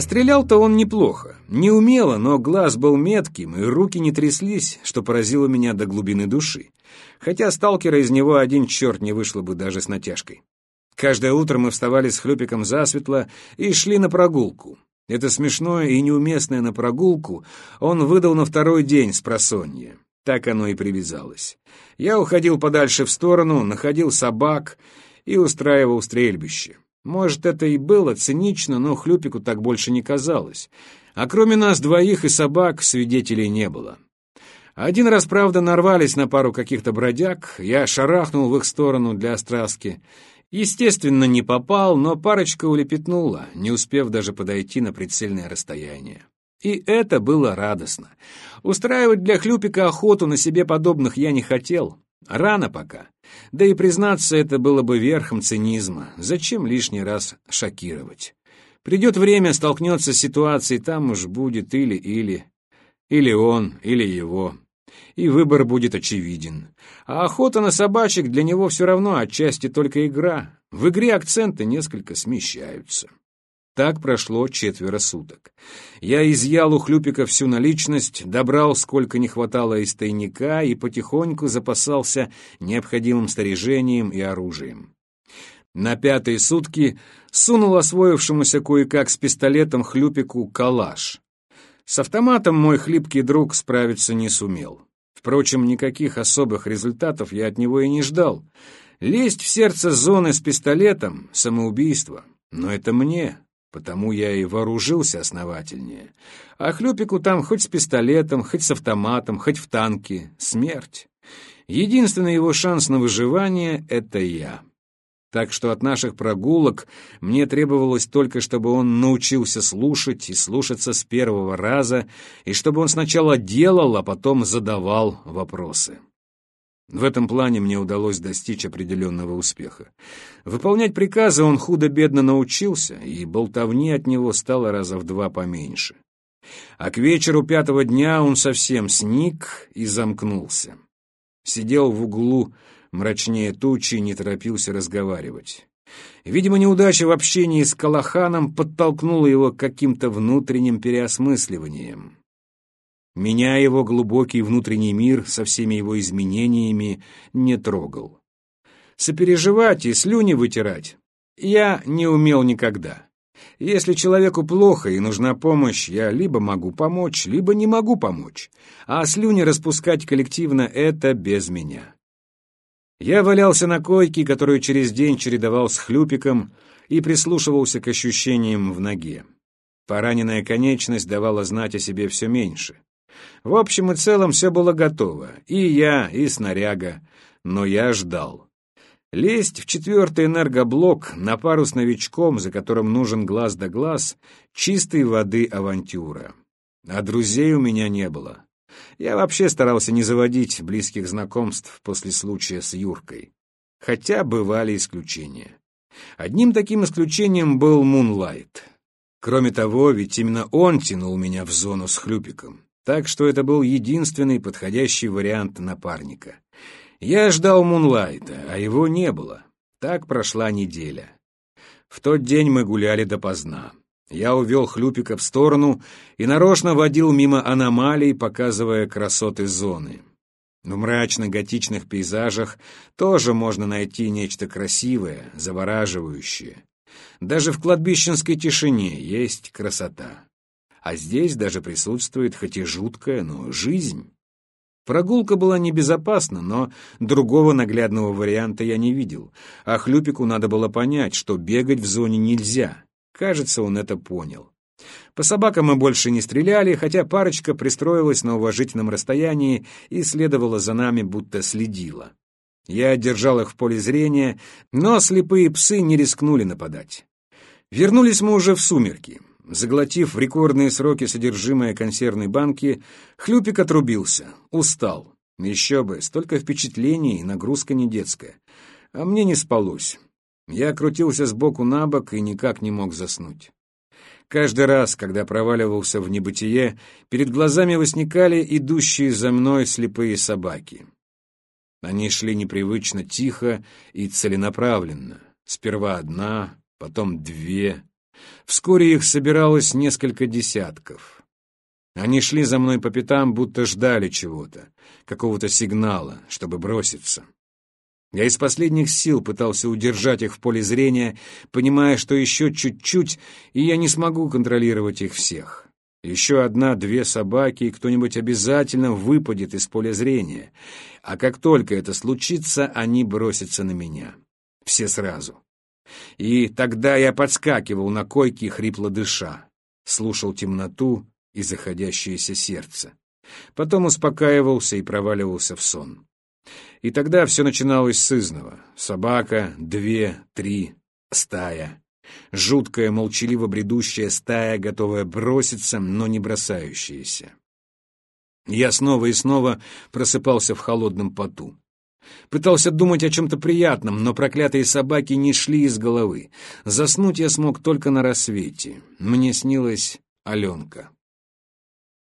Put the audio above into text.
А стрелял-то он неплохо. Не умело, но глаз был метким, и руки не тряслись, что поразило меня до глубины души. Хотя сталкера из него один черт не вышло бы даже с натяжкой. Каждое утро мы вставали с хлюпиком засветло и шли на прогулку. Это смешное и неуместное на прогулку он выдал на второй день с просонья. Так оно и привязалось. Я уходил подальше в сторону, находил собак и устраивал стрельбище. Может, это и было цинично, но Хлюпику так больше не казалось. А кроме нас двоих и собак свидетелей не было. Один раз, правда, нарвались на пару каких-то бродяг, я шарахнул в их сторону для остраски. Естественно, не попал, но парочка улепетнула, не успев даже подойти на прицельное расстояние. И это было радостно. Устраивать для Хлюпика охоту на себе подобных я не хотел. Рано пока. Да и признаться, это было бы верхом цинизма. Зачем лишний раз шокировать? Придет время, столкнется с ситуацией, там уж будет или-или. Или он, или его. И выбор будет очевиден. А охота на собачек для него все равно отчасти только игра. В игре акценты несколько смещаются. Так прошло четверо суток. Я изъял у Хлюпика всю наличность, добрал сколько не хватало из тайника и потихоньку запасался необходимым снаряжением и оружием. На пятые сутки сунул освоившемуся кое-как с пистолетом Хлюпику калаш. С автоматом мой хлипкий друг справиться не сумел. Впрочем, никаких особых результатов я от него и не ждал. Лезть в сердце зоны с пистолетом — самоубийство. Но это мне, Потому я и вооружился основательнее. А Хлюпику там хоть с пистолетом, хоть с автоматом, хоть в танке. Смерть. Единственный его шанс на выживание — это я. Так что от наших прогулок мне требовалось только, чтобы он научился слушать и слушаться с первого раза, и чтобы он сначала делал, а потом задавал вопросы. В этом плане мне удалось достичь определенного успеха. Выполнять приказы он худо-бедно научился, и болтовни от него стало раза в два поменьше. А к вечеру пятого дня он совсем сник и замкнулся. Сидел в углу, мрачнее тучи, не торопился разговаривать. Видимо, неудача в общении с Калаханом подтолкнула его к каким-то внутренним переосмысливаниям. Меня его глубокий внутренний мир со всеми его изменениями не трогал. Сопереживать и слюни вытирать я не умел никогда. Если человеку плохо и нужна помощь, я либо могу помочь, либо не могу помочь, а слюни распускать коллективно — это без меня. Я валялся на койке, которую через день чередовал с хлюпиком, и прислушивался к ощущениям в ноге. Пораненная конечность давала знать о себе все меньше. В общем и целом все было готово. И я, и снаряга. Но я ждал. Лезть в четвертый энергоблок на пару с новичком, за которым нужен глаз да глаз, чистой воды авантюра. А друзей у меня не было. Я вообще старался не заводить близких знакомств после случая с Юркой. Хотя бывали исключения. Одним таким исключением был Мунлайт. Кроме того, ведь именно он тянул меня в зону с Хлюпиком так что это был единственный подходящий вариант напарника. Я ждал Мунлайта, а его не было. Так прошла неделя. В тот день мы гуляли допоздна. Я увел Хлюпика в сторону и нарочно водил мимо аномалий, показывая красоты зоны. В мрачно-готичных пейзажах тоже можно найти нечто красивое, завораживающее. Даже в кладбищенской тишине есть красота а здесь даже присутствует хоть и жуткая, но жизнь. Прогулка была небезопасна, но другого наглядного варианта я не видел, а Хлюпику надо было понять, что бегать в зоне нельзя. Кажется, он это понял. По собакам мы больше не стреляли, хотя парочка пристроилась на уважительном расстоянии и следовала за нами, будто следила. Я держал их в поле зрения, но слепые псы не рискнули нападать. Вернулись мы уже в сумерки. Заглотив в рекордные сроки содержимое консервной банки, Хлюпик отрубился, устал. Еще бы, столько впечатлений, нагрузка не детская. А мне не спалось. Я крутился сбоку на бок и никак не мог заснуть. Каждый раз, когда проваливался в небытие, перед глазами возникали идущие за мной слепые собаки. Они шли непривычно тихо и целенаправленно. Сперва одна, потом две, Вскоре их собиралось несколько десятков. Они шли за мной по пятам, будто ждали чего-то, какого-то сигнала, чтобы броситься. Я из последних сил пытался удержать их в поле зрения, понимая, что еще чуть-чуть, и я не смогу контролировать их всех. Еще одна-две собаки, и кто-нибудь обязательно выпадет из поля зрения. А как только это случится, они бросятся на меня. Все сразу. И тогда я подскакивал на койке, хрипло дыша, слушал темноту и заходящееся сердце. Потом успокаивался и проваливался в сон. И тогда все начиналось с изного. Собака, две, три, стая. Жуткая, молчаливо бредущая стая, готовая броситься, но не бросающаяся. Я снова и снова просыпался в холодном поту. Пытался думать о чем-то приятном, но проклятые собаки не шли из головы. Заснуть я смог только на рассвете. Мне снилась Аленка.